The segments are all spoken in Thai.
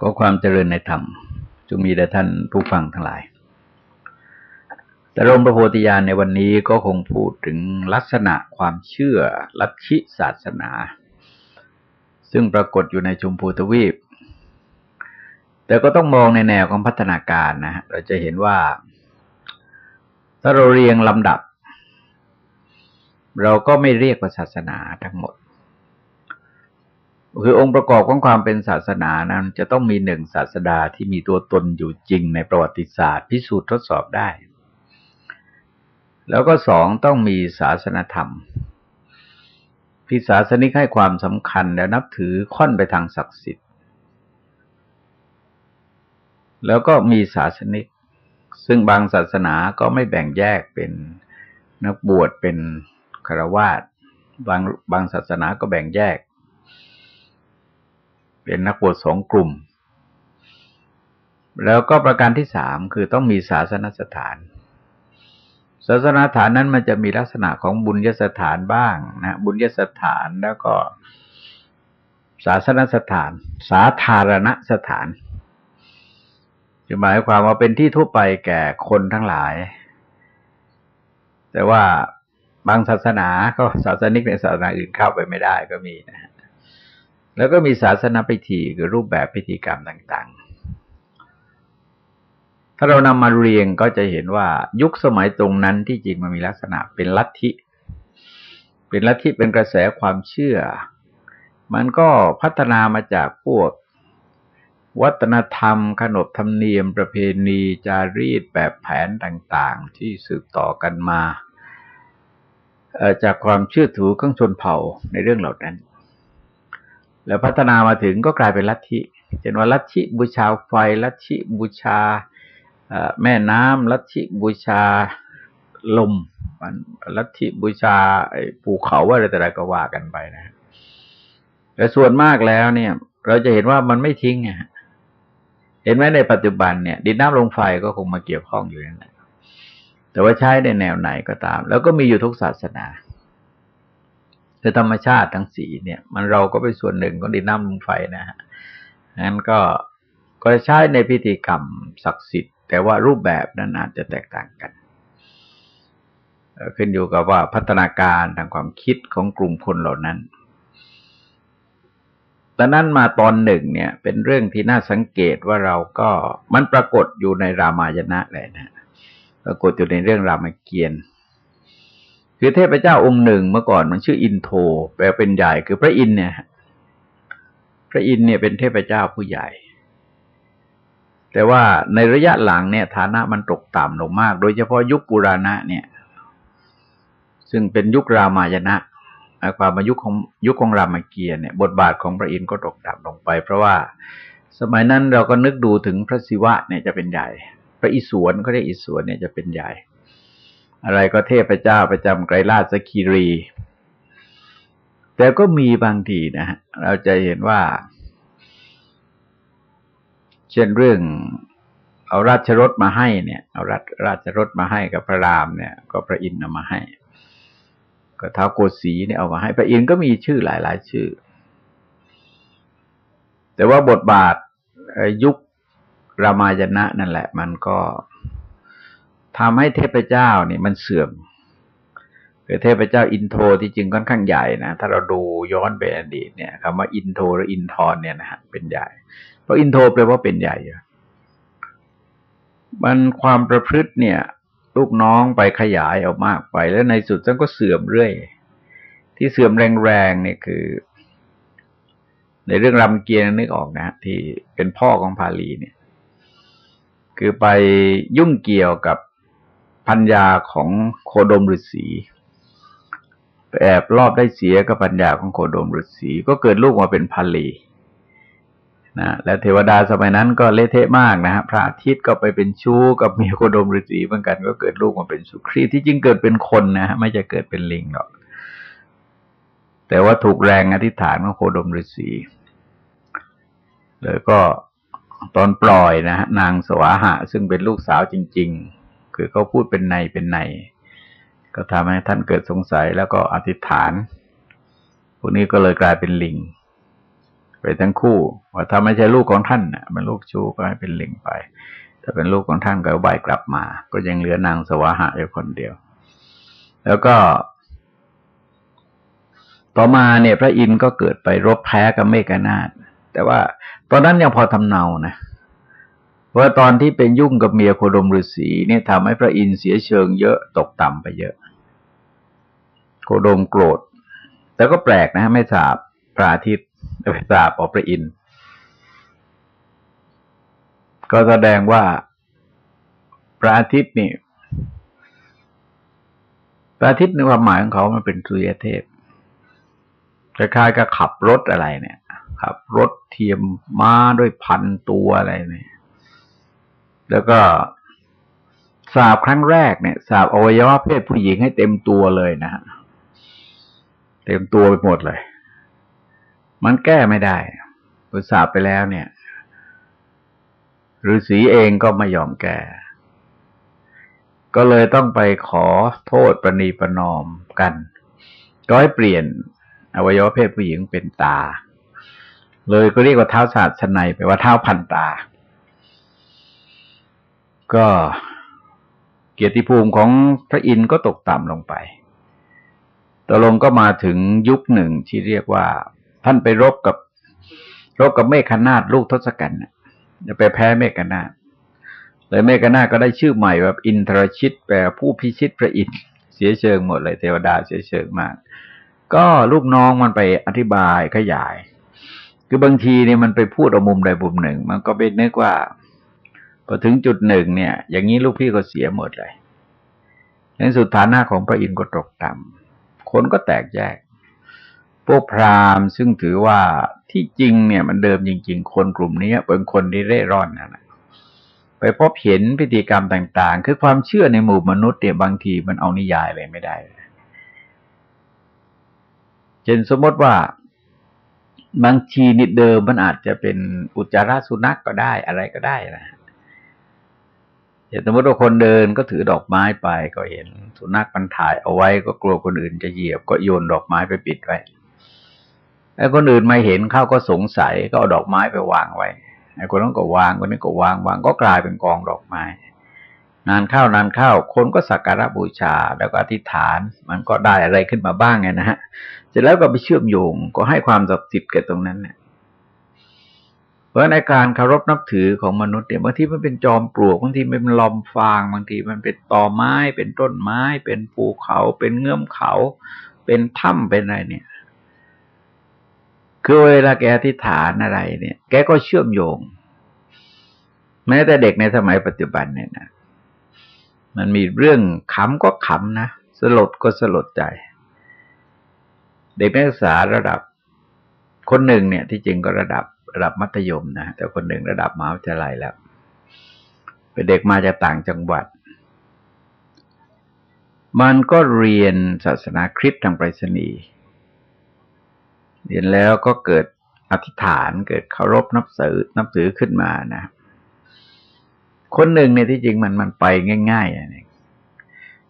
ก็ความเจริญในธรรมจงมีแด่ท่านผู้ฟังทั้งหลาย แต่รมพระโพธิญาณในวันนี้ก็คงพูดถึงลักษณะความเชื่อลัทธิศาสนา ซึ่งปรากฏอยู่ในชมพูทวีป แต่ก็ต้องมองในแนวของพัฒนาการนะ เราจะเห็นว่า ถ้าเราเรียงลำดับ เราก็ไม่เรียกว่าศาสนาทั้งหมด คือองค์ประกอบของความเป็นศาสนานั้น จะต้องมีหนึ่งศาสดาที่มีตัวตนอยู่จริงในประวัติศาสตร์ พิสูจน์ทดสอบได้ แล้วก็สองต้องมีศาสนธรรมพิศาสนิกให้ความสำคัญและนับถือค่อนไปทางศักดิ์สิทธิ์ แล้วก็มีศาสนิก ซึ่งบางศาสนาก็ไม่แบ่งแยกเป็นนักบวชเป็นคาวาสบางบางศาสนาก็แบ่งแยก เป็นนักบวชสองกลุ่ม แล้วก็ประการที่สามคือต้องมีศาสนสถาน ศาสนสถานนั้นมันจะมีลักษณะของบุญยสถานบ้างนะบุญยสถานแล้วก็ศาสนสถาน สาธารณสถานจะหมายความว่าเป็นที่ทั่วไปแก่คนทั้งหลาย แต่ว่าบางศาสนาก็ศาสนิกในศาสนาอื่นเข้าไปไม่ได้ก็มีนะ แล้วก็มีศาสนาพิธีคือรูปแบบพิธีกรรมต่างๆ ถ้าเรานำมาเรียงก็จะเห็นว่ายุคสมัยตรงนั้นที่จริงมันมีลักษณะเป็นลัทธิ เป็นลัทธิเป็นกระแสความเชื่อ มันก็พัฒนามาจากพวกวัฒนธรรม ขนบธรรมเนียม ประเพณี จารีตแบบแผนต่างๆ ที่สืบต่อกันมา จากความเชื่อถือข้างชนเผ่าในเรื่องเหล่านั้น แล้วพัฒนามาถึงก็กลายเป็นลัทธิเช่นว่าลัทธิบูชาไฟลัทธิบูชาแม่น้ำลัทธิบูชาลมลัทธิบูชาภูเขาอะไรแต่ไรก็ว่ากันไปนะ แต่ส่วนมากแล้วเนี่ย เราจะเห็นว่ามันไม่ทิ้งไงเห็นไหมในปัจจุบันเนี่ย ดินน้ำลมไฟก็คงมาเกี่ยวข้องอยู่นั่นแหละแต่ว่าใช้ในแนวไหนก็ตาม แล้วก็มีอยู่ทุกศาสนา คือธรรมชาติทั้งสีเนี่ย มันเราก็เป็นส่วนหนึ่งของดินน้ำลมไฟนะฮะงั้นก็ก็ใช้ในพิธีกรรมศักดิ์สิทธิ์ แต่ว่ารูปแบบนั้นอาจจะแตกต่างกัน ขึ้นอยู่กับว่าพัฒนาการทางความคิดของกลุ่มคนเหล่านั้นตอนนั้นมาตอนหนึ่งเนี่ย เป็นเรื่องที่น่าสังเกตว่าเราก็มันปรากฏอยู่ในรามายณะเลยนะ ปรากฏอยู่ในเรื่องรามเกียรติ คือเทพเจ้าองค์หนึ่งเมื่อก่อนมันชื่ออินโทแปลเป็นใหญ่คือพระอินเนี่ย พระอินเนี่ยเป็นเทพเจ้าผู้ใหญ่ แต่ว่าในระยะหลังเนี่ย ฐานะมันตกต่ำลงมาก โดยเฉพาะยุคปุราณะเนี่ย ซึ่งเป็นยุครามายณะความมายุคของยุคของรามเกียรติเนี่ย บทบาทของพระอินทร์ก็ตกต่ำลงไป เพราะว่าสมัยนั้นเราก็นึกดูถึงพระศิวะเนี่ยจะเป็นใหญ่ พระอิศวรเขาเรียกอิศวรเนี่ยจะเป็นใหญ่ อะไรก็เทพเจ้าประจำไกรราชคีรี แต่ก็มีบางทีนะฮะเราจะเห็นว่า เช่นเรื่องเอาราชรถมาให้เนี่ย เอาราชราชรถมาให้กับพระรามเนี่ย ก็พระอินทร์เอามาให้ ก็ท้าวโกสีย์เนี่ยเอามาให้ พระอินทร์ก็มีชื่อหลาย ๆ ชื่อ แต่ว่าบทบาทยุครามายณะนั่นแหละ มันก็ ทำให้เทพเจ้าเนี่ยมันเสื่อมคือเทพเจ้าอินโทรที่จริงค่อนข้างใหญ่นะ ถ้าเราดูย้อนไปอดีตเนี่ยคำว่าอินโทรหรืออินทรเนี่ยนะฮะเป็นใหญ่ เพราะอินโทรแปลว่าเป็นใหญ่มันความประพฤติเนี่ย ลูกน้องไปขยายออกมากไป แล้วในสุดท่านก็เสื่อมเรื่อย ที่เสื่อมแรงๆเนี่ยคือ ในเรื่องรำเกียรนึกออกนะที่เป็นพ่อของพาลีเนี่ย คือไปยุ่งเกี่ยวกับ พัญญาของโคดมฤษีแอบรอบได้เสียกับปัญญาของโคดมฤษีก็เกิดลูกมาเป็นพันลีนะและเทวดาสมัยนั้นก็เละเทะมากนะฮะพระอาทิตย์ก็ไปเป็นชู้กับเมียโคดมฤษีเหมือนกันก็เกิดลูกมาเป็นสุครีที่จริงเกิดเป็นคนนะฮะไม่จะเกิดเป็นลิงหรอกแต่ว่าถูกแรงอธิษฐานของโคดมฤษีเลยก็ตอนปล่อยนะฮะนางสวาหะ ซึ่งเป็นลูกสาวจริง ๆ คือเขาพูดเป็นในเป็นใน ก็ทำให้ท่านเกิดสงสัยแล้วก็อธิษฐาน พวกนี้ก็เลยกลายเป็นลิง ไปทั้งคู่ว่าถ้าไม่ใช่ลูกของท่านน่ะมันลูกชูก็ให้เป็นลิงไปถ้าเป็นลูกของท่านก็ใบกลับมา ก็ยังเหลือนางสวาหะอยู่คนเดียว แล้วก็ ต่อมาเนี่ย พระอินทร์ก็เกิดไปรบแพ้กับเมฆนาฏแต่ว่าตอนนั้นยังพอทำเนานะ เพราตอนที่เป็นยุ่งกับเมียโคดมฤาษีเนี่ยทำให้พระอินทร์เสียเชิงเยอะตกต่ำไปเยอะ โคดมโกรธ แต่ก็แปลกนะ ไม่ทราบพระอาทิตย์ไปทราบออกพระอินทร์ก็แสดงว่าพระอาทิตย์นี่พระอาทิตย์ในความหมายของเขามันเป็นสุริยเทพคล้ายๆกับขับรถอะไรเนี่ย ขับรถเทียมม้าด้วยพันตัวอะไรเนี่ย แล้วก็สาบครั้งแรกเนี่ยสาบอวัยวะเพศผู้หญิงให้เต็มตัวเลยนะฮะเต็มตัวไปหมดเลย มันแก้ไม่ได้พอสาบไปแล้วเนี่ยฤาษีเองก็ไม่ยอมแก้ก็เลยต้องไปขอโทษประนีประนอมกัน ก็ให้เปลี่ยนอวัยวะเพศผู้หญิงเป็นตา เลยก็เรียกว่าเท้าศาสตร์ชนไปว่าเท้าพันตา ก็เกียรติภูมิของพระอินทร์ก็ตกต่ำลงไปตกลงก็มาถึงยุคหนึ่งที่เรียกว่า ท่านไปรบกับ รบกับเมฆนาฏลูกทศกัณฐ์จะไปแพ้เมฆนาฏเลยเมฆนาฏก็ได้ชื่อใหม่แบบอินทรชิตแปลผู้พิชิตพระอินทร์เสียเชิงหมดเลยเทวดาเสียเชิงมาก ก็ลูกน้องมันไปอธิบายขยาย คือบางทีเนี่ยมันไปพูดเอามุมใดมุมหนึ่ง มันก็เป็นนึกว่า พอถึงจุดหนึ่งเนี่ย อย่างนี้ลูกพี่ก็เสียหมดเลยในสุดฐานะของพระอินทร์ก็ตกต่ำคนก็แตกแยก พวกพราหมณ์ซึ่งถือว่าที่จริงเนี่ย มันเดิมจริง ๆ คนกลุ่มนี้เป็นคนที่เร่ร่อนนะไปพบเห็นพิธีกรรมต่าง ๆ คือความเชื่อในหมู่มนุษย์เนี่ยบางทีมันเอานิยายอะไรไม่ได้เช่นสมมติว่าบางทีนิดเดิมมันอาจจะเป็นอุจจาระสุนัขกก็ได้อะไรก็ได้นะ สมมติว่าคนเดินก็ถือดอกไม้ไปก็เห็น สุนัขมันถ่ายเอาไว้ก็กลัวคนอื่นจะเหยียบก็โยนดอกไม้ไปปิดไว้แล้วคนอื่นมาเห็นเข้าก็สงสัยก็เอาดอกไม้ไปวางไว้ไอ้คนนั้นก็วางคนนี้ก็วางวางก็กลายเป็นกองดอกไม้ นานเข้านานเข้า คนก็สักการะบูชาแล้วก็อธิษฐาน มันก็ได้อะไรขึ้นมาบ้างไงนะฮะเสร็จแล้วก็ไปเชื่อมโยงก็ให้ความศักดิ์สิทธิ์แก่ตรงนั้นเนี่ย ราะในการเคารพนับถือของมนุษย์เนี่ยบางทีมันเป็นจอมปลวกบางทีมันเป็นลอมฟางบางทีมันเป็นตอไม้ เป็นต้นไม้ เป็นภูเขา เป็นเงื่อมเขา เป็นถ้ำเป็นอะไรเนี่ย คือเวลาแกอธิษฐานอะไรเนี่ย แกก็เชื่อมโยง แม้แต่เด็กในสมัยปัจจุบันเนี่ยนะมันมีเรื่องขำก็ขำนะสลดก็สลดใจ เด็กนักศึกษาระดับ คนหนึ่งเนี่ยที่จริงก็ระดับ ระดับมัธยมนะ แต่คนหนึ่งระดับมหาวิทยาลัยแล้ว เป็นเด็กมาจากต่างจังหวัด มันก็เรียนศาสนาคริสต์ทางไปรษณีย์เรียนแล้วก็เกิดอธิษฐานเกิดเคารพนับสือนับถือขึ้นมานะ คนหนึ่งเนี่ยที่จริงมันมันไปง่ายๆอะ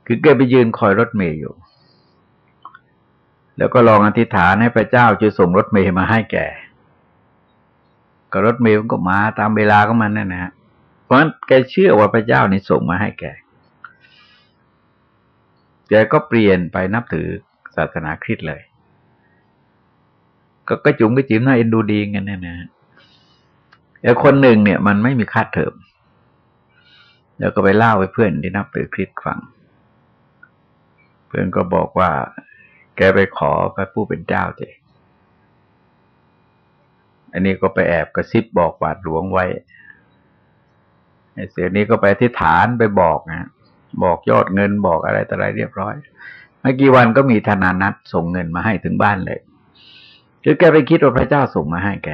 คือแกไปยืนคอยรถเมย์อยู่ แล้วก็ลองอธิษฐานให้พระเจ้าจะส่งรถเมย์มาให้แก ก็รถเมย์มันก็มาตามเวลาของมันนั่นนะฮะเพราะฉะนั้นแกเชื่อว่าพระเจ้านี่ส่งมาให้แกแกก็เปลี่ยนไปนับถือศาสนาคริสต์เลย ก็กระจุงกระจิ๋มน่าเอ็นดูดีกันนะนะแต่คนหนึ่งเนี่ยมันไม่มีค่าเทอมแล้วก็ไปเล่าให้เพื่อนที่นับถือคริสต์ฟัง เพื่อนก็บอกว่า แกไปขอพระผู้เป็นเจ้าเจอั อันนี้ก็ไปแอบกระซิบบอกบาทหลวงไว้ไอ้เสียนี้ก็ไปที่ฐานไปบอกนะบอกยอดเงินบอกอะไรแต่อะไรเรียบร้อยเมื่อกี่วันก็มีธนานัดส่งเงินมาให้ถึงบ้านเลยคือแกไปคิดว่าพระเจ้าส่งมาให้แก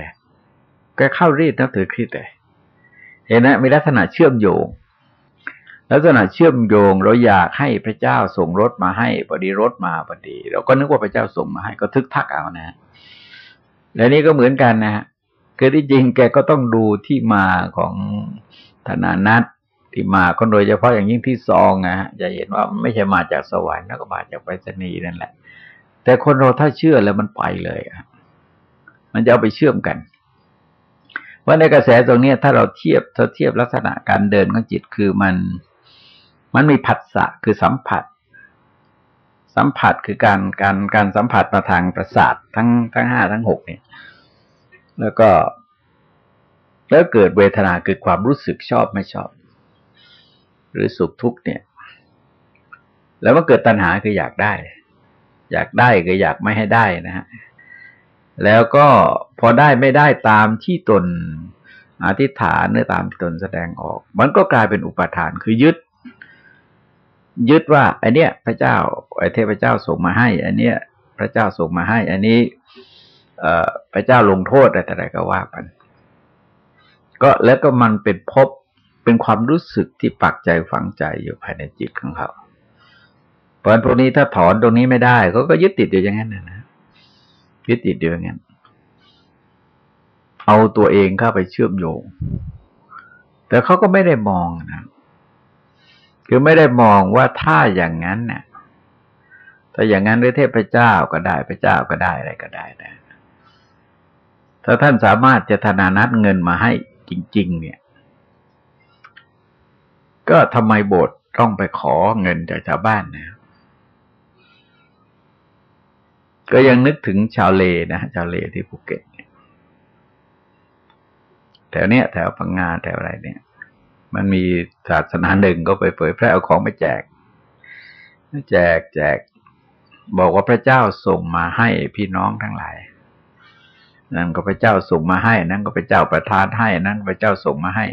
แกเข้ารีดนับถือคริสต์เลยเห็นไหมมีลักษณะเชื่อมโยง ลักษณะเชื่อมโยงเราอยากให้พระเจ้าส่งรถมาให้พอดีรถมาพอดี เราก็นึกว่าพระเจ้าส่งมาให้ก็ทึกทักเอานะฮะ และนี้ก็เหมือนกันนะฮะคือที่จริงแกก็ต้องดูที่มาของธนานัตที่มาคนโดยเฉพาะอย่างยิ่งที่ซองนะฮะจะเห็นว่าไม่ใช่มาจากสวรรค์แล้วก็มาจากไปรษณีย์นั่นแหละ แต่คนเราถ้าเชื่อแล้วมันไปเลยอะมันจะเอาไปเชื่อมกันว่าในกระแสตรงนี้ถ้าเราเทียบถ้าเทียบลักษณะการเดินของจิตคือมัน มันมีผัสสะคือสัมผัส สัมผัสคือการการการสัมผัสมาทางประสาททั้งทั้งห้าทั้งหกเนี่ย แล้วก็แล้วเกิดเวทนาคือความรู้สึกชอบไม่ชอบ หรือสุขทุกข์เนี่ย แล้วมันเกิดตัณหาคืออยากได้ อยากได้ก็อยากไม่ให้ได้นะฮะแล้วก็พอได้ไม่ได้ตามที่ตนอธิษฐานหรือตามที่ตนแสดงออก มันก็กลายเป็นอุปทานคือยึด ยึดว่าไอเนี้ยพระเจ้าไอเทพเจ้าส่งมาให้อันเนี้ย พระเจ้าส่งมาให้ อันนี้ เอ่อพระเจ้าลงโทษอะไรแต่ไรก็ว่ากัน ก็แล้วก็มันเป็นพบเป็นความรู้สึกที่ปักใจฝังใจอยู่ภายในจิตของเขาเพราะพวกนี้ถ้าถอนตรงนี้ไม่ได้เขาก็ยึดติดอยู่อย่างนั้นนะยึดติดอยู่อย่างนั้นเอาตัวเองเข้าไปเชื่อมโยง แต่เขาก็ไม่ได้มองนะ คือไม่ได้มองว่าถ้าอย่างนั้นเนี่ยถ้าอย่างนั้นด้วยเทพเจ้าก็ได้พระเจ้าก็ได้อะไรก็ได้นะถ้าท่านสามารถจะธนานัดเงินมาให้จริง ๆ เนี่ย ก็ทำไมโบสถ์ต้องไปขอเงินจากชาวบ้านนะ ก็ยังนึกถึงชาวเลนะชาวเลที่ภูเก็ตแถวเนี้ยแถวพังงาแถวอะไรเนี่ย มันมีศาสนาหนึ่งก็ไปเผยแพร่เอาของไปแจก แจกแจก บอกว่าพระเจ้าส่งมาให้พี่น้องทั้งหลายนั่นก็พระเจ้าส่งมาให้ นั่นก็พระเจ้าประทานให้ นั่นพระเจ้าส่งมาให้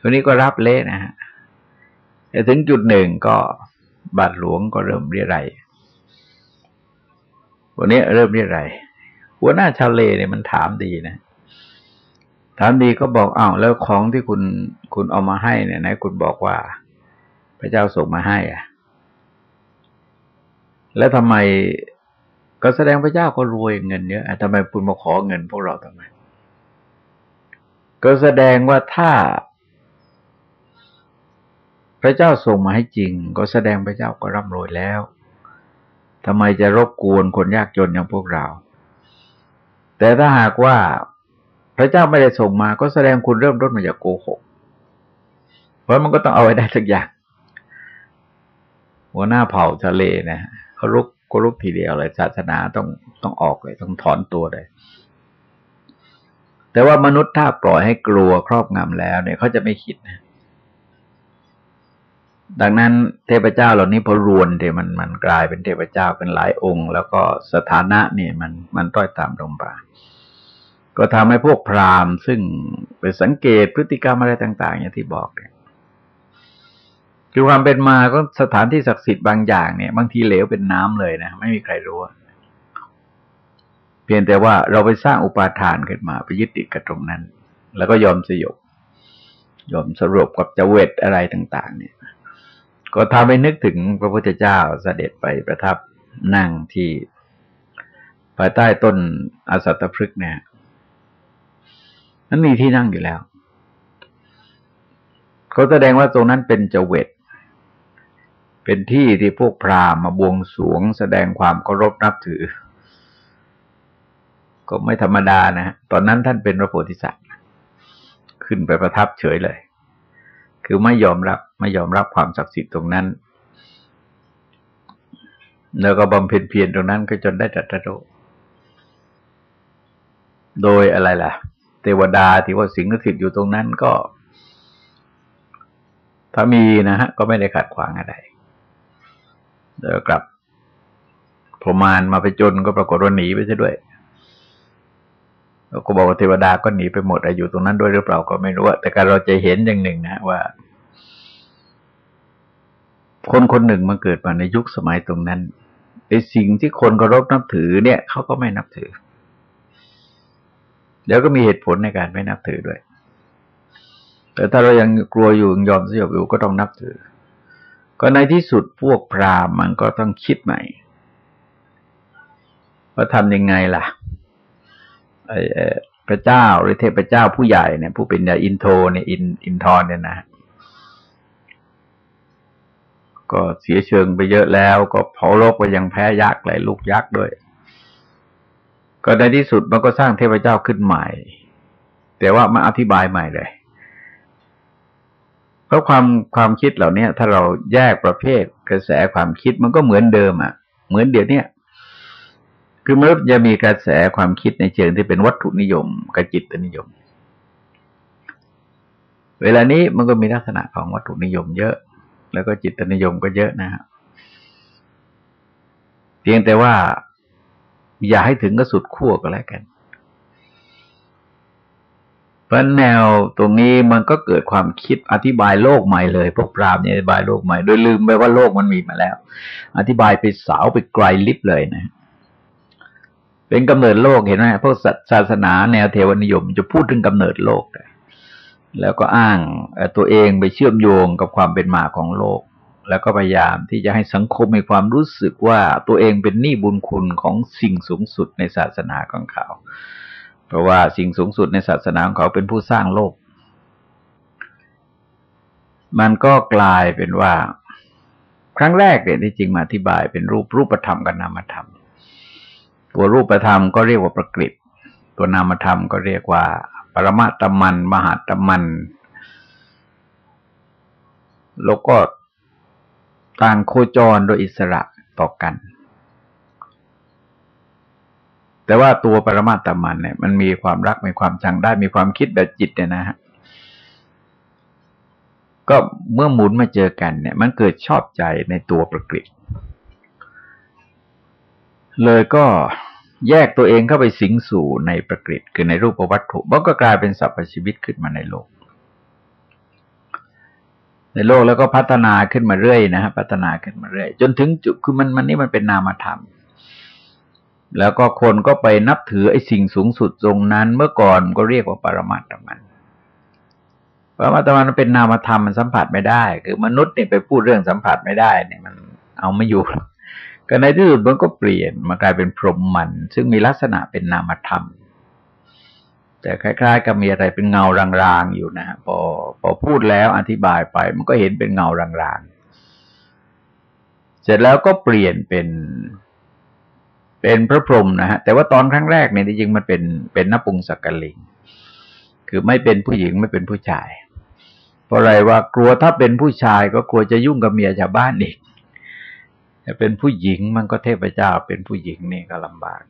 คนนี้ก็รับเละนะฮะแต่ถึงจุดหนึ่งก็บาทหลวงก็เริ่มเรียไรวันนี้เริ่มเรียไรหัวหน้าชาวเลเนี่ยมันถามดีนะ ถามดีก็บอกอ้าวแล้วของที่คุณคุณเอามาให้เนี่ยนะคุณบอกว่า พระเจ้าส่งมาให้อะ แล้วทำไมก็แสดงพระเจ้าก็รวยเงินเยอะทำไมคุณมาขอเงินพวกเราทำไม ก็แสดงว่าถ้า พระเจ้าส่งมาให้จริง ก็แสดงพระเจ้าก็ร่ำรวยแล้วทำไมจะรบกวนคนยากจนอย่างพวกเรา แต่ถ้าหากว่า พระเจ้าไม่ได้ส่งมาก็แสดงคุณเริ่มต้นมาจากโกหก เพราะมันก็ต้องเอาไว้ได้สักอย่าง หัวหน้าเผ่าทะเลนะเขาลุกก็ลุกทีเดียวเลยศาสนาต้องต้องออกเลย ต้องถอนตัวเลย แต่ว่ามนุษย์ถ้าปล่อยให้กลัวครอบงำแล้วเนี่ยเขาจะไม่คิดนะดังนั้นเทพเจ้าเหล่านี้พอรวนเดี๋ยมันมันกลายเป็นเทพเจ้าเป็นหลายองค์ แล้วก็สถานะนี่มันมันต้อยตามลงไป ก็ทำให้พวกพราหมณ์ ซึ่งไปสังเกตพฤติกรรมอะไรต่าง ๆ อย่างที่บอกเนี่ยคือความเป็นมาก็สถานที่ศักดิ์สิทธิ์บางอย่างเนี่ย บางทีเหลวเป็นน้ำเลยนะ ไม่มีใครรู้เพียงแต่ว่าเราไปสร้างอุปาทานขึ้นมา ไปยึดติดกับตรงนั้น แล้วก็ยอมสยบ ยอมสรุปกับจเวตอะไรต่าง ๆ เนี่ย ก็ทำให้นึกถึงพระพุทธเจ้าเสด็จไปประทับนั่งที่ภายใต้ต้นอสัตพฤกษ์เนี่ย นั้นมีที่นั่งอยู่แล้ว เขาแสดงว่าตรงนั้นเป็นจเวตเป็นที่ที่พวกพราหมณ์มาบวงสวง แสดงความเคารพนับถือ ก็ไม่ธรรมดานะตอนนั้นท่านเป็นพระโพธิสัตว์ ขึ้นไปประทับเฉยเลย คือไม่ยอมรับไม่ยอมรับความศักดิ์สิทธิ์ตรงนั้น แล้วก็บำเพ็ญเพียรตรงนั้นก็จนได้ตรัสรู้โดยอะไรล่ะ เทวดาที่ว่าสิงสถิตอยู่ตรงนั้นก็ถ้ามีนะฮะ ก็ไม่ได้ขัดขวางอะไรเดี๋ยวกลับพมานมาไปจนก็ปรากฏว่าหนีไปซะด้วยเราก็บอกว่าเทวดาก็หนีไปหมดอยู่ตรงนั้นด้วยหรือเปล่าก็ไม่รู้แต่การเราจะเห็นอย่างหนึ่งนะว่า คนคนหนึ่งมาเกิดมาในยุคสมัยตรงนั้นไอ้สิ่งที่คนเคารพนับถือเนี่ยเขาก็ไม่นับถือ เดี๋ยวก็มีเหตุผลในการไม่นับถือด้วย แต่ถ้าเรายังกลัวอยู่ยังยอมสยบอยู่ก็ต้องนับถือ ก็ในที่สุดพวกพราหมณ์มันก็ต้องคิดใหม่ว่าทำยังไงล่ะพระเจ้าหรือเทพเจ้าผู้ใหญ่เนี่ย ผู้เป็นใหญ่อินโทเนี่ยอินอินทรเนี่ยนะก็เสียเชิงไปเยอะแล้ว ก็เผาโลกไปยังแพ้ยักษ์หลายลูกยักษ์ด้วย ก็ในที่สุดมันก็สร้างเทพเจ้าขึ้นใหม่ แต่ว่ามาอธิบายใหม่เลยเพราะความความคิดเหล่านี้ถ้าเราแยกประเภทกระแสความคิดมันก็เหมือนเดิมอะ เหมือนเดี๋ยวนี้คือมนุษย์จะมีกระแสความคิดในเชิงที่เป็นวัตถุนิยมกับจิตนิยม เวลานี้มันก็มีลักษณะของวัตถุนิยมเยอะ แล้วก็จิตนิยมก็เยอะนะฮะเพียงแต่ว่า อย่าให้ถึงก็สุดขั้วก็แล้วกันเพราะแนวตรงนี้มันก็เกิดความคิดอธิบายโลกใหม่เลยพวกปราบเนี่ยอธิบายโลกใหม่ โดยลืมไปว่าโลกมันมีมาแล้ว อธิบายไปสาวไปไกลลิบเลยนะ เป็นกำเนิดโลกเห็นไหมพวกศาสนาแนวเทวนิยมจะพูดถึงกำเนิดโลก แล้วก็อ้างตัวเองไปเชื่อมโยงกับความเป็นมาของโลก แล้วก็พยายามที่จะให้สังคมมีความรู้สึกว่าตัวเองเป็นหนี้บุญคุณของสิ่งสูงสุดในศาสนาของเขา เพราะว่าสิ่งสูงสุดในศาสนาของเขาเป็นผู้สร้างโลก มันก็กลายเป็นว่า ครั้งแรกเนี่ยที่จริงมาอธิบายเป็นรูปรูปธรรมกับนามธรรม ตัวรูปธรรมก็เรียกว่าประกฤตตัวนามธรรมก็เรียกว่า ปรมาตมัน มหาตมันแล้วก็ ต่างโคจรโดยอิสระต่อกัน แต่ว่าตัวปรมาตมันเนี่ย มันมีความรักมีความชังได้มีความคิดแบบจิตเนี่ยนะฮะก็เมื่อหมุนมาเจอกันเนี่ย มันเกิดชอบใจในตัวประกฤตเลยก็แยกตัวเองเข้าไปสิงสู่ในประกฤตคือในรูปวัตถุมันก็กลายเป็นสรรพชีวิตขึ้นมาในโลก ในโลกแล้วก็พัฒนาขึ้นมาเรื่อยนะฮะพัฒนาขึ้นมาเรื่อย จนถึงจุดคือมันมันนี่มันเป็นนามธรรม แล้วก็คนก็ไปนับถือไอ้สิ่งสูงสุดตรงนั้น เมื่อก่อนก็เรียกว่าปรมาตมันปรมาตมันเป็นนามธรรมมันสัมผัสไม่ได้ คือมนุษย์เนี่ยไปพูดเรื่องสัมผัสไม่ได้เนี่ยมันเอาไม่อยู่ก็ในที่สุดมันก็เปลี่ยนมากลายเป็นพรหมมัน ซึ่งมีลักษณะเป็นนามธรรม แต่คล้าย ๆ กับมีอะไรเป็นเงารางๆอยู่นะฮะพอพอพูดแล้วอธิบายไป มันก็เห็นเป็นเงารางๆ เสร็จแล้วก็เปลี่ยนเป็น เป็นพระพรหมนะฮะแต่ว่าตอนครั้งแรกเนี่ยจริงๆมันเป็นเป็นนปุงสักกลิง คือไม่เป็นผู้หญิงไม่เป็นผู้ชาย เพราะอะไรว่ากลัวถ้าเป็นผู้ชายก็กลัวจะยุ่งกับเมียชาวบ้านอีกแต่เป็นผู้หญิงมันก็เทพเจ้าเป็นผู้หญิงนี่ก็ลำบาก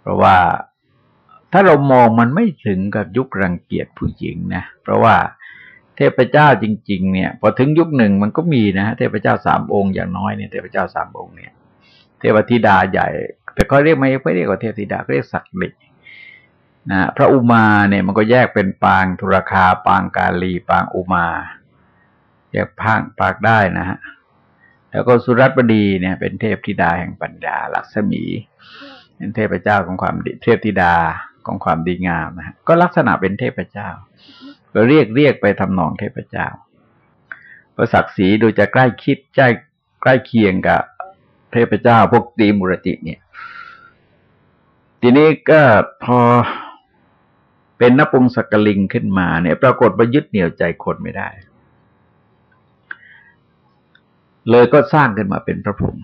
เพราะว่า ถ้าเรามองมันไม่ถึงกับยุครังเกียจผู้หญิงนะ เพราะว่าเทพเจ้าจริง ๆ เนี่ย พอถึงยุคหนึ่งมันก็มีนะเทพเจ้าสามองค์อย่างน้อยเนี่ยเทพเจ้าสามองค์เนี่ย เทพธิดาใหญ่ แต่เขาเรียกไม่ไม่เรียกว่าเทพธิดาเรียกศักดินะพระอุมาเนี่ยมันก็แยกเป็นปางธุรคา ปางกาลี ปางอุมาแยกพางปากได้นะฮะแล้วก็สุรัตบดีเนี่ย เป็นเทพธิดาแห่งปัญญาลักษมี เป็นเทพเจ้าของความดีเทพธิดา ของความดีงามนะก็ลักษณะเป็นเทพเจ้าก็เรียกเรียกไปทำนองเทพเจ้าพระศักดิ์ศรีดูจะใกล้คิดใกล้ใกล้เคียงกับเทพเจ้าพวกตีมุรติเนี่ย ทีนี้ก็พอเป็นนปุงสกลิงขึ้นมาเนี่ย ปรากฏว่ายึดเหนี่ยวใจคนไม่ได้ เลยก็สร้างขึ้นมาเป็นพระพรหม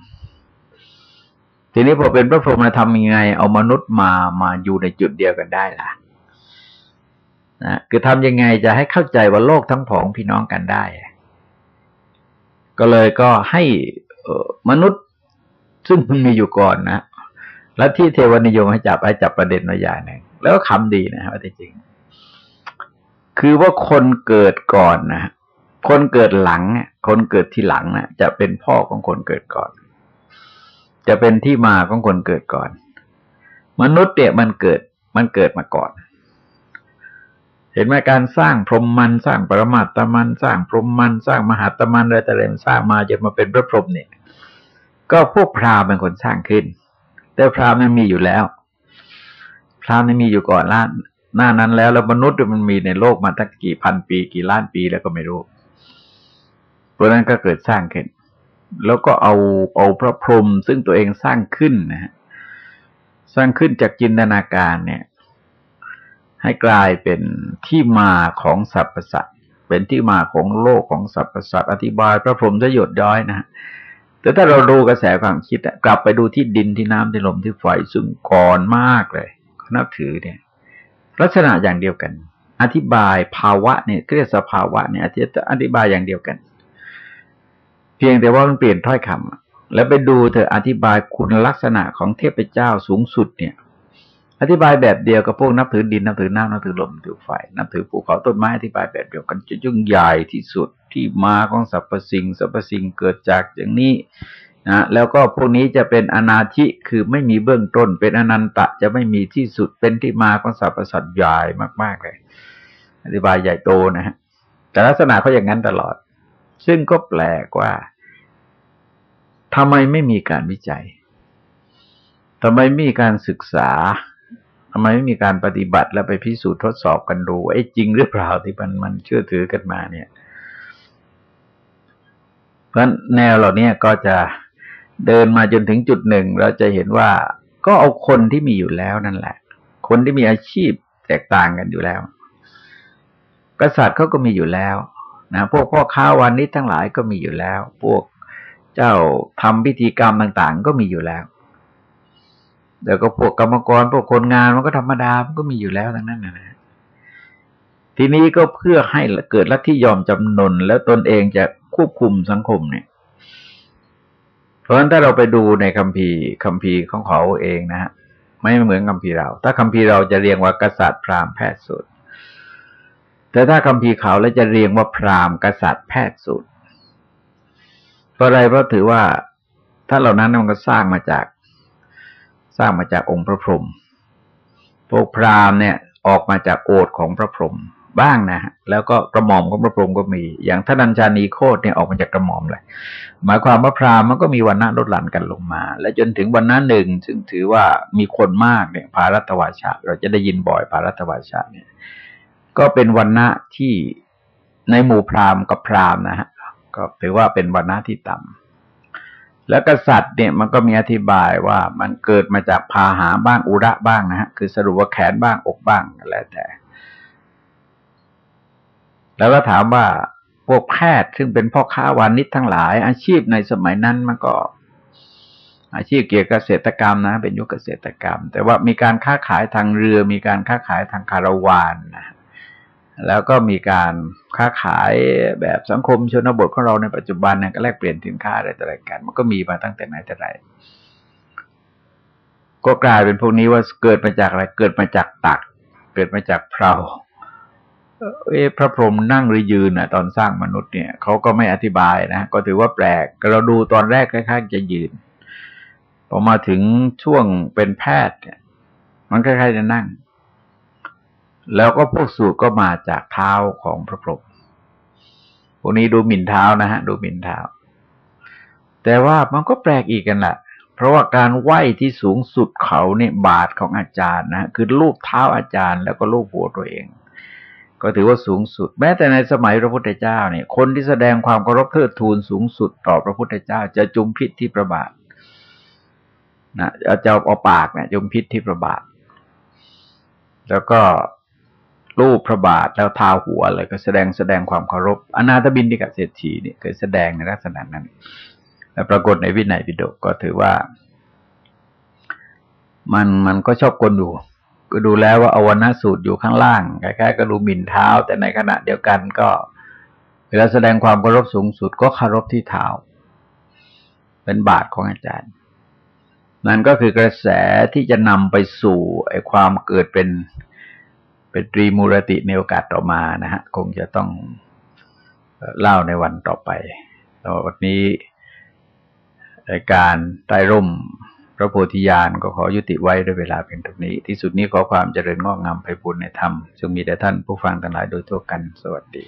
ทีนี้พอเป็นพระพรหมทำยังไง เอามนุษย์มามาอยู่ในจุดเดียวกันได้ล่ะนะคือทำยังไงจะให้เข้าใจว่าโลกทั้งผองพี่น้องกันได้ ก็เลยก็ให้มนุษย์ซึ่งมีอยู่ก่อนนะแล้วที่เทวนิยมให้จับให้จับประเด็นมาอย่างหนึ่งแล้วก็คำดีนะว่าจริง คือว่าคนเกิดก่อนนะคนเกิดหลัง คนเกิดที่หลังนะจะเป็นพ่อของคนเกิดก่อน จะเป็นที่มาของคนเกิดก่อน มนุษย์เนี่ยมันเกิดมันเกิดมาก่อน เห็นไหมการสร้างพรหมมันสร้างปรมาตมัน สร้างพรหมมันสร้างมหาตมันอะไรแต่อะไรสร้างมาจนมาเป็นพระพรหมเนี่ย ก็พวกพราหมณ์เป็นคนสร้างขึ้น แต่พราหมณ์นั้นมีอยู่แล้ว พราหมณ์นั้นมีอยู่ก่อนล้านหน้านั้นแล้วแล้วมนุษย์มันมีในโลกมาตั้งกี่พันปี กี่ล้านปีแล้วก็ไม่รู้เพราะนั้นก็เกิดสร้างขึ้น แล้วก็เอาเอาพระพรหมซึ่งตัวเองสร้างขึ้นนะฮะสร้างขึ้นจากจินตนาการเนี่ย ให้กลายเป็นที่มาของสรรพสัตว์เป็นที่มาของโลกของสรรพสัตว์อธิบายพระพรหมจะหยดย้อยนะแต่ถ้าเราดูกระแสความคิดกลับไปดูที่ดินที่น้ำที่ลมที่ไฟซึ่งก่อนมากเลยนับถือเนี่ย ลักษณะอย่างเดียวกัน อธิบายภาวะเนี่ยเรียกสภาวะเนี่ยอธิบายอย่างเดียวกัน เพียงแต่ว่ามันเปลี่ยนถ้อยคำแล้วไปดูเธออธิบายคุณลักษณะของเทพเจ้าสูงสุดเนี่ย อธิบายแบบเดียวกับพวกนับถือดินนับถือน้ำนับถือลมนับถือไฟนับถือภูเขาต้นไม้อธิบายแบบเดียวกันจะยุ่งใหญ่ที่สุดที่มาของสรรพสิ่งสรรพสิ่งเกิดจากอย่างนี้นะแล้วก็พวกนี้จะเป็นอนาธิคือไม่มีเบื้องต้น เป็นอนันตะจะไม่มีที่สุดเป็นที่มาของสรรพสัตว์ใหญ่มาก ๆ เลย อธิบายใหญ่โตนะฮะแต่ลักษณะเขาอย่างนั้นตลอด ซึ่งก็แปลกว่าทำไมไม่มีการวิจัยทำไมไม่มีการศึกษาทำไมไม่มีการปฏิบัติแล้วไปพิสูจน์ทดสอบกันดูไอ้จริงหรือเปล่าที่มันมันเชื่อถือกันมาเนี่ย เพราะแนวเหล่านี้ก็จะเดินมาจนถึงจุดหนึ่งเราจะเห็นว่าก็เอาคนที่มีอยู่แล้วนั่นแหละ คนที่มีอาชีพแตกต่างกันอยู่แล้ว กษัตริย์เขาก็มีอยู่แล้ว นะพวกพ่อค้าวันนี้ทั้งหลายก็มีอยู่แล้ว พวกเจ้าทำพิธีกรรมต่างๆ ก็มีอยู่แล้วแล้วก็พวกกรรมกรพวกคนงานมันก็ธรรมดามันก็มีอยู่แล้วทั้งนั้นนะทีนี้ก็เพื่อให้เกิดลัทธิยอมจำนนแล้วตนเองจะควบคุมสังคมเนี่ย เพราะฉะนั้นถ้าเราไปดูในคัมภีร์คัมภีร์ของเขาเองนะฮะไม่เหมือนคัมภีร์เรา ถ้าคัมภีร์เราจะเรียงว่ากษัตริย์พราหมณ์แพทย์สุด แต่ถ้าคัมภีเขาแล้วจะเรียงว่าพราหมณ์กษัตริย์แพทย์สุดเพราะอะไรเพราะถือว่าถ้านเหล่านั้นมันก็สร้างมาจาก สร้างมาจากองค์พระพรหมพวกพราหมณ์เนี่ยออกมาจากโอทของพระพรหมบ้างนะฮะแล้วก็กระหม่อมของพระพรหมก็มี อย่างท่านัญชานีโคตเนี่ยออกมาจากกระหม่อมเลยหมายความว่าพราหมณ์มันก็มีวันณะลดหลั่นกันลงมา และจนถึงวันณะหนึ่งซึ่งถือว่ามีคนมากเนี่ยภารัตวาชาเราจะได้ยินบ่อยภารัตวาชาเนี่ย ก็เป็นวันณะที่ในหมู่พราหมณ์กับพราหมณ์นะฮะก็ถือว่าเป็นวันณะที่ต่ำแล้วกษัตริย์เนี่ยมันก็มีอธิบายว่ามันเกิดมาจากพาหาบ้างอุระบ้างนะฮะคือสรุปว่าแขนบ้างอกบ้างอะไรแต่ แล้วก็ถามว่าพวกแพทย์ซึ่งเป็นพ่อค้าวานิชทั้งหลาย อาชีพในสมัยนั้นมันก็อาชีพเกี่ยวกับเกษตรกรรมนะ เป็นยุคเกษตรกรรม แต่ว่ามีการค้าขายทางเรือมีการค้าขายทางคาราวานนะ แล้วก็มีการค้าขายแบบสังคมชนบทของเราในปัจจุบันเนี่ยก็แลกเปลี่ยนสินค้าอะไรต่ออะไรกัน มันก็มีมาตั้งแต่ไหนแต่ไรก็กลายเป็นพวกนี้ว่าเกิดมาจากอะไร เกิดมาจากตัก เกิดมาจากเพราเอพระพรหมนั่งหรือยืนอะ ตอนสร้างมนุษย์เนี่ยเขาก็ไม่อธิบายนะ ก็ถือว่าแปลกเราดูตอนแรกคล้ายๆจะยืน พอมาถึงช่วงเป็นแพทย์เนี่ย มันคล้ายๆจะนั่ง แล้วก็พวกสูตรก็มาจากเท้าของพระพรหมพวกนี้ดูหมิ่นเท้านะฮะ ดูหมิ่นเท้า แต่ว่ามันก็แปลกอีกกันแหละเพราะว่าการไหว้ที่สูงสุดเขาเนี่ยบาทของอาจารย์นะคือรูปเท้าอาจารย์ แล้วก็รูปหัวตัวเอง ก็ถือว่าสูงสุด แม้แต่ในสมัยพระพุทธเจ้าเนี่ย คนที่แสดงความเคารพเทิดทูนสูงสุดต่อพระพุทธเจ้า จะจุมพิษที่ประบาทนะจะเอาปากเนี่ยจุมพิษที่ประบาท แล้วก็ รูปพระบาทแล้วทาหัวเลยก็แสดงแสดงความเคารพอนาถบินดิกเศรษฐีเนี่ยเคยแสดงในลักษณะนั้นและปรากฏในวินัยปิฎกก็ถือว่า มันมันก็ชอบกลดู ก็ดูแล้วว่าอวนาสูตรอยู่ข้างล่างคล้ายๆก็ดูหมิ่นเท้า แต่ในขณะเดียวกันก็ เวลาแสดงความเคารพสูงสุดก็เคารพที่เท้า เป็นบาทของอาจารย์นั่นก็คือกระแสที่จะนำไปสู่ไอ้ความเกิดเป็น เป็นตรีมูรติในโอกาสต่อมานะฮะ คงจะต้องเล่าในวันต่อไปแล้ววันนี้รายการใต้ร่มพระโพธิญาณก็ขอยุติไว้ด้วยเวลาเป็นตรงนี้ ที่สุดนี้ขอความเจริญงอกงามไปบุญในธรรมจงมีแด่ท่านผู้ฟังทั้งหลายโดยทั่วกันสวัสดี